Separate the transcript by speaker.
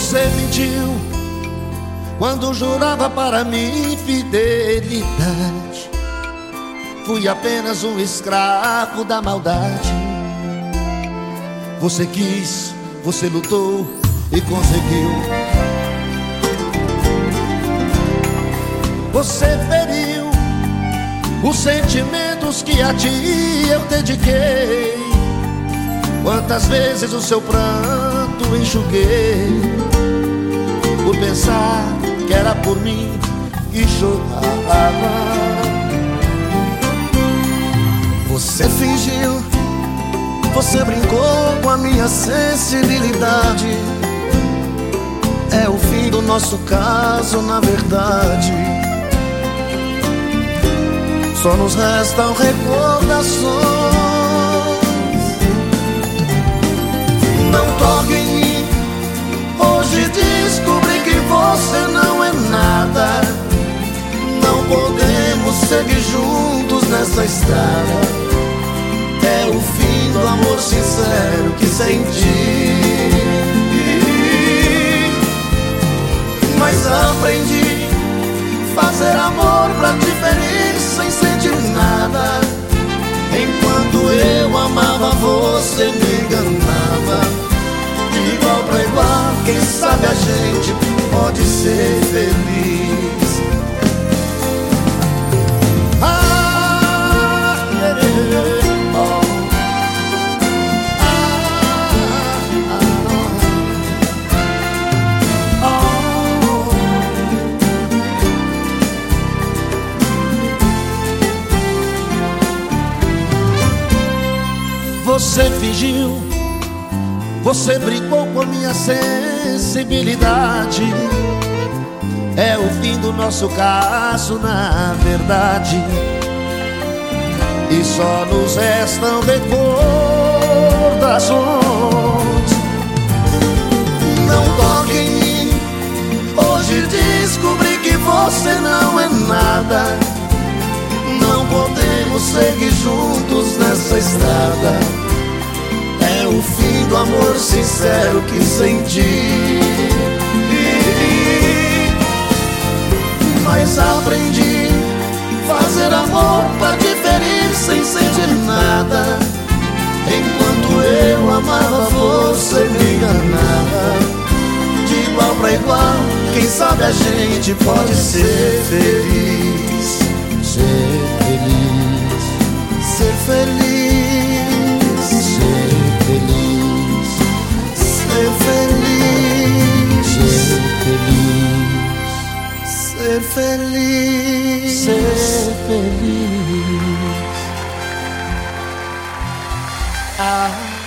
Speaker 1: Você mentiu quando jurava para mim fidelidade. Fui apenas um escravo da maldade. Você quis, você lutou e conseguiu. Você feriu os sentimentos que a ti eu dediquei. Quantas vezes o seu pranto enxuguei Por pensar que era por mim que chorava
Speaker 2: Você fingiu Você brincou com a minha sensibilidade. É o fim do nosso caso, na verdade. Só nos restam recordações nessa estrada. É o fim do amor sincero que senti. Mas aprendi fazer amor pra te ferir sem sentir nada. Enquanto eu amava, você me enganava. Igual pra igual, quem sabe a gente
Speaker 1: Você fingiu, você brincou com minha sensibilidade. É o fim do nosso caso, na verdade. E só nos restam recordações.
Speaker 2: Não toque em mim. Hoje descobri que você não é nada. Não podemos seguir juntos nessa estrada do amor sincero que senti. Mas aprendi fazer amor pra te ferir sem sentir nada. Enquanto eu amava, você me enganava. De igual pra igual, quem sabe a gente pode ser feliz.
Speaker 1: Ser feliz.
Speaker 2: Ser feliz. Feliz.
Speaker 1: Ser feliz. Ah.